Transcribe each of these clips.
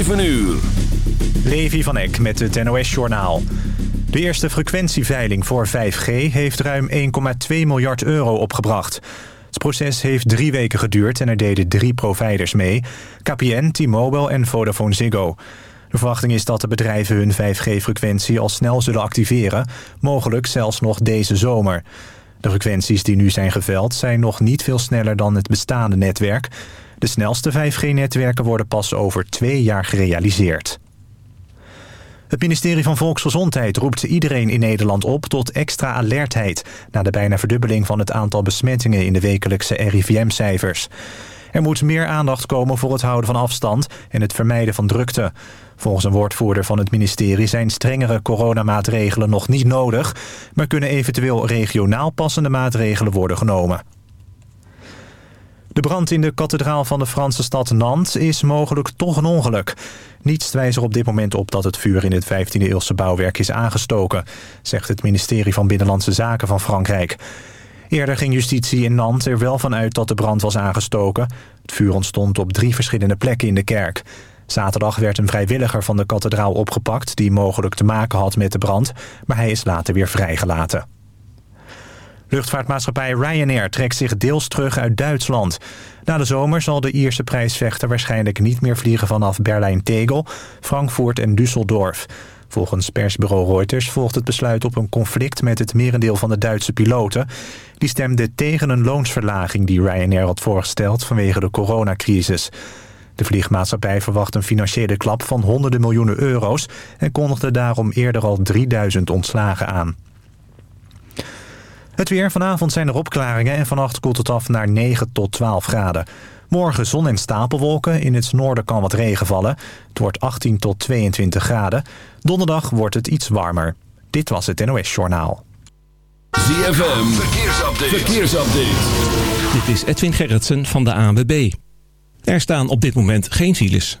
7 uur. Levi van Eck met het NOS-journaal. De eerste frequentieveiling voor 5G heeft ruim 1,2 miljard euro opgebracht. Het proces heeft drie weken geduurd en er deden drie providers mee. KPN, T-Mobile en Vodafone Ziggo. De verwachting is dat de bedrijven hun 5G-frequentie al snel zullen activeren. Mogelijk zelfs nog deze zomer. De frequenties die nu zijn geveld zijn nog niet veel sneller dan het bestaande netwerk. De snelste 5G-netwerken worden pas over twee jaar gerealiseerd. Het ministerie van Volksgezondheid roept iedereen in Nederland op tot extra alertheid... na de bijna verdubbeling van het aantal besmettingen in de wekelijkse RIVM-cijfers. Er moet meer aandacht komen voor het houden van afstand en het vermijden van drukte. Volgens een woordvoerder van het ministerie zijn strengere coronamaatregelen nog niet nodig... maar kunnen eventueel regionaal passende maatregelen worden genomen. De brand in de kathedraal van de Franse stad Nantes is mogelijk toch een ongeluk. Niets wijst er op dit moment op dat het vuur in het 15e-eeuwse bouwwerk is aangestoken... zegt het ministerie van Binnenlandse Zaken van Frankrijk. Eerder ging justitie in Nantes er wel van uit dat de brand was aangestoken. Het vuur ontstond op drie verschillende plekken in de kerk. Zaterdag werd een vrijwilliger van de kathedraal opgepakt... die mogelijk te maken had met de brand, maar hij is later weer vrijgelaten. Luchtvaartmaatschappij Ryanair trekt zich deels terug uit Duitsland. Na de zomer zal de Ierse prijsvechter waarschijnlijk niet meer vliegen vanaf Berlijn-Tegel, Frankfurt en Düsseldorf. Volgens persbureau Reuters volgt het besluit op een conflict met het merendeel van de Duitse piloten. Die stemden tegen een loonsverlaging die Ryanair had voorgesteld vanwege de coronacrisis. De vliegmaatschappij verwacht een financiële klap van honderden miljoenen euro's... en kondigde daarom eerder al 3000 ontslagen aan. Het weer. Vanavond zijn er opklaringen en vannacht koelt het af naar 9 tot 12 graden. Morgen zon en stapelwolken. In het noorden kan wat regen vallen. Het wordt 18 tot 22 graden. Donderdag wordt het iets warmer. Dit was het NOS Journaal. ZFM. Verkeersupdate. Verkeersupdate. Dit is Edwin Gerritsen van de ANWB. Er staan op dit moment geen files.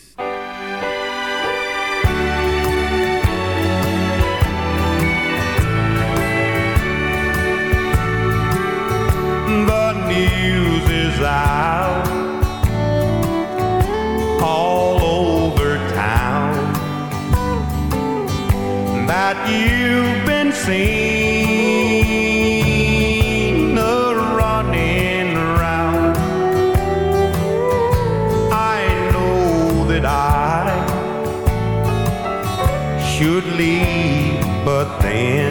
The news is out all over town that you've been seen running. I know that I should leave, but then.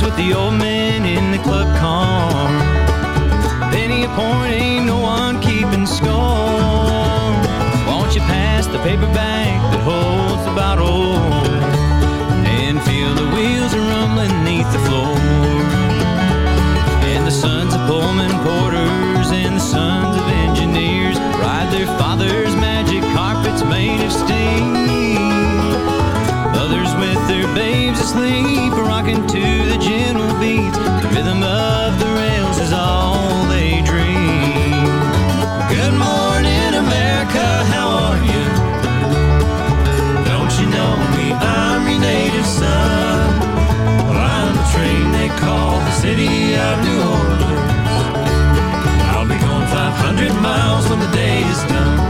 Cards with the old men in the club car. Penny a point, ain't no one keeping score. Won't you pass the paper bag that holds the bottle and feel the wheels are rumbling neath the floor? And the sons of Pullman porters and the sons of engineers ride their father's magic carpets made of steam. With their babes asleep, rocking to the gentle beats. The rhythm of the rails is all they dream. Good morning, America, how are you? Don't you know me? I'm your native son. Well, I'm the train they call the city of New Orleans. I'll be going 500 miles when the day is done.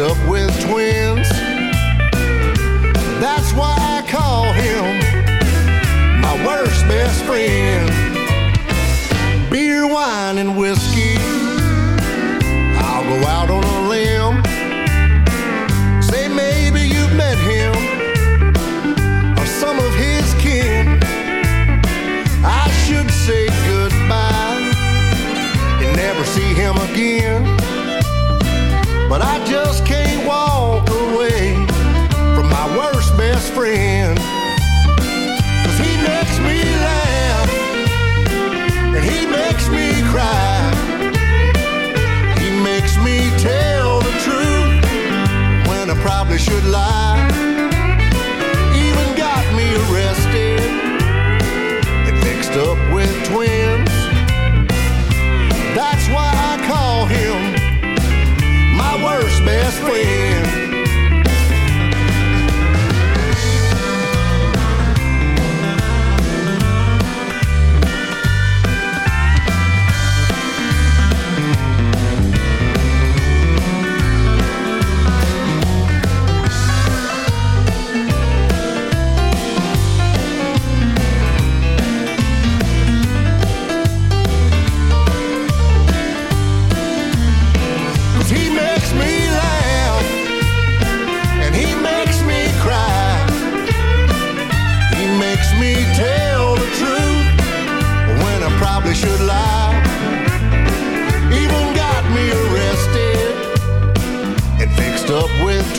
Up with twins. That's why I call him my worst best friend. Beer, wine, and whiskey. Should lie.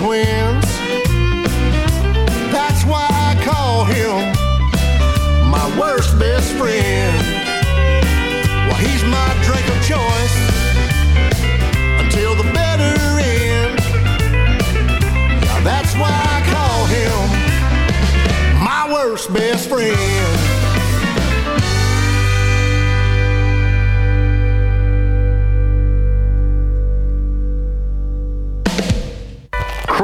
Twins. That's why I call him my worst best friend. Well, he's my drink of choice until the better end. Now that's why I call him my worst best friend.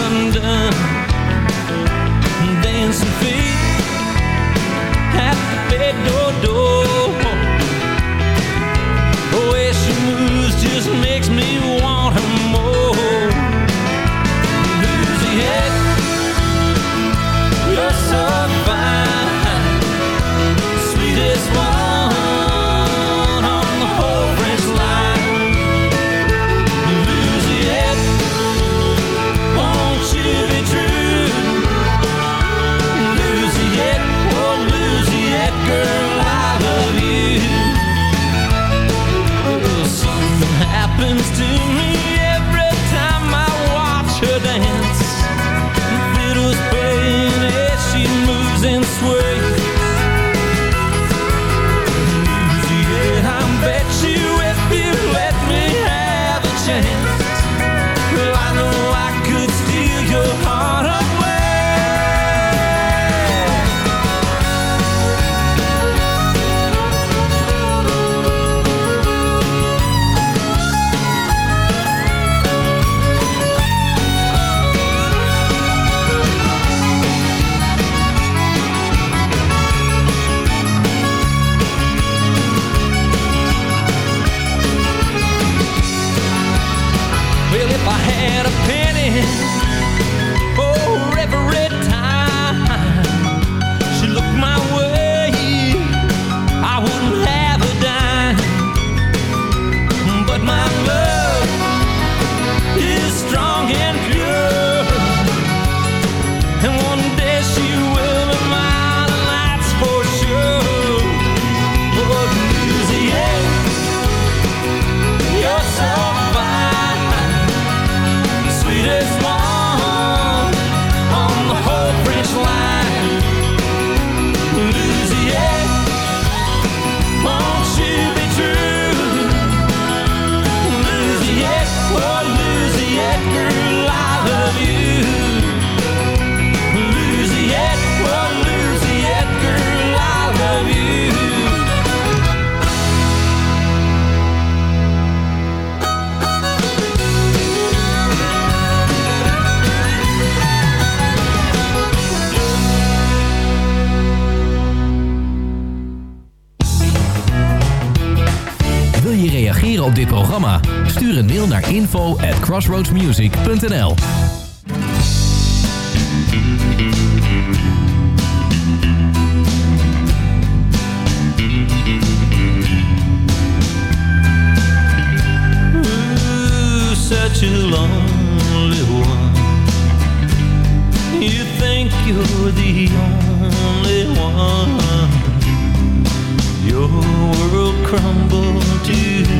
London. today. reageren op dit programma? Stuur een mail naar info at crossroadsmusic.nl such a lonely one. You think you're the only one. Your world crumbled to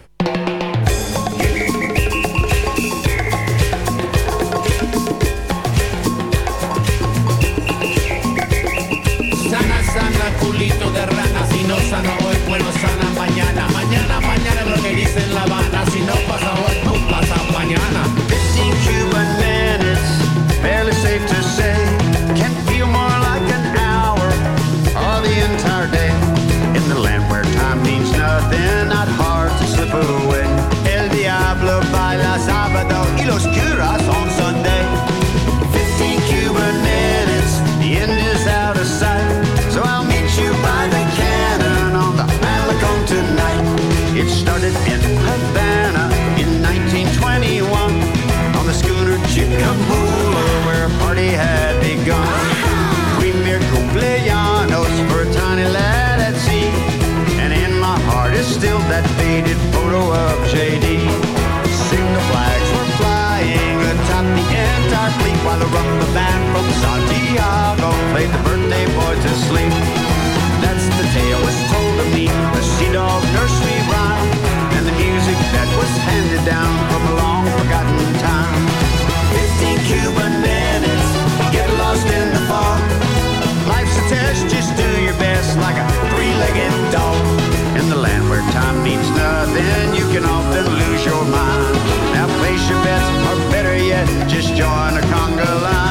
the land where time means nothing. You can often lose your mind. Now place your bets, or better yet, just join a conga line.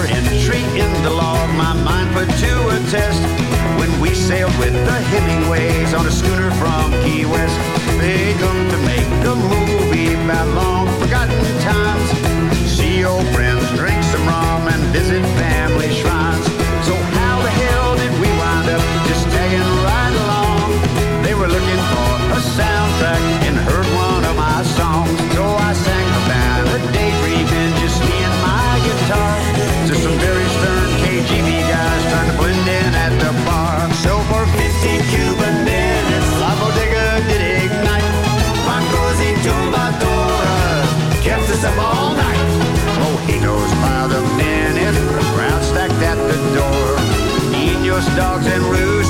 another entry in the log, my mind put to a test when we sailed with the Hemingways on a schooner from Key West. They come to make a movie about long forgotten times. See old friends, drink some rum, and visit family shrines. So how the hell did we wind up just tagging right along? They were looking for a soundtrack in her stayed up all night. Oh, Mojitos by the minute, crowd stacked at the door. Ninos, dogs, and roosters.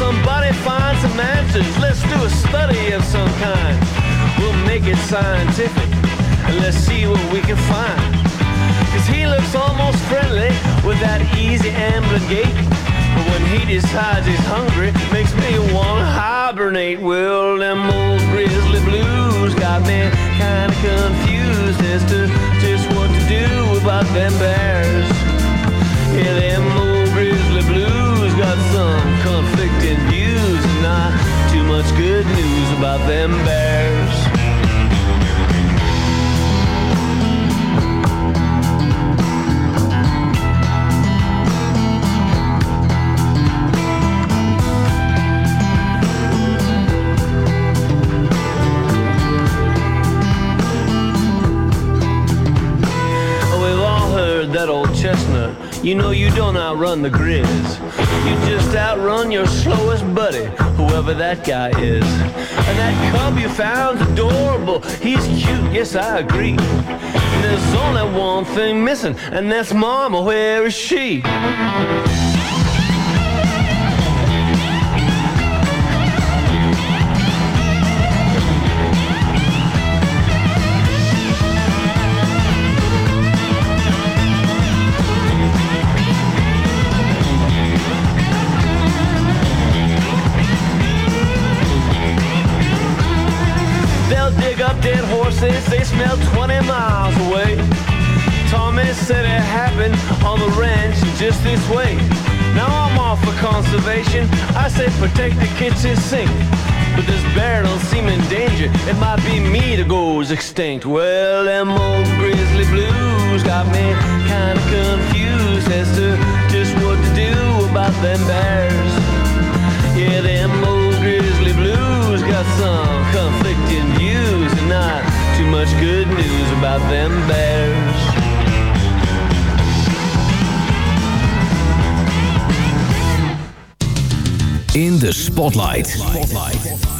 Somebody find some answers. Let's do a study of some kind. We'll make it scientific, and let's see what we can find. Cause he looks almost friendly with that easy ambling gait. But when he decides he's hungry, makes me wanna hibernate. Well, them old grizzly blues got whoever that guy is. And that cub you found's adorable. He's cute, yes, I agree. And there's only one thing missing, and that's Mama. Where is she? It might be me that goes extinct. Well, them old grizzly blues got me kinda confused as to just what to do about them bears. Yeah, them old grizzly blues got some conflicting views and not too much good news about them bears. In de Spotlight.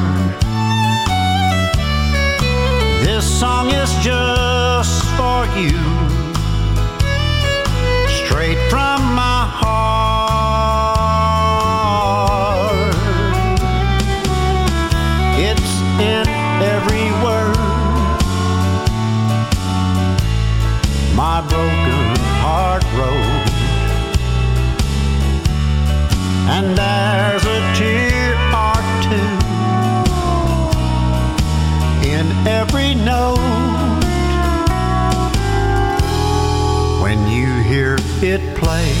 song is just for you. Straight from it play.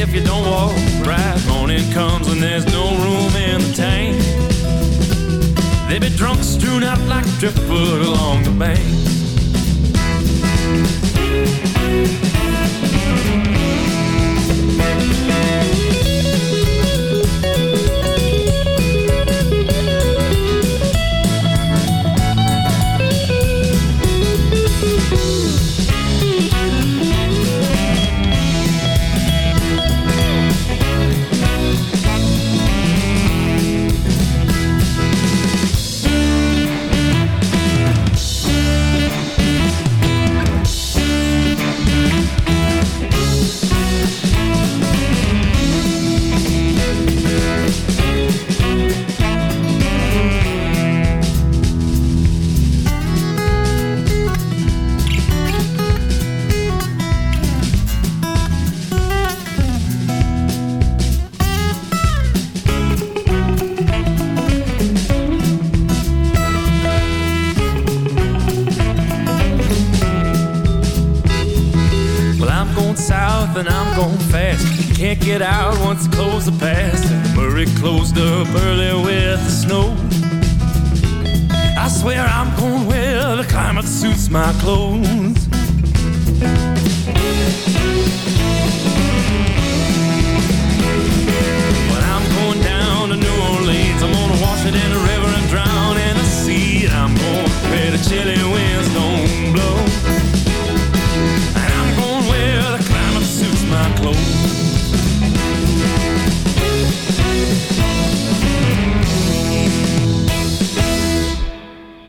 if you don't walk right. Morning comes and there's no room in the tank. They be drunk, strewn out like driftwood along the bank.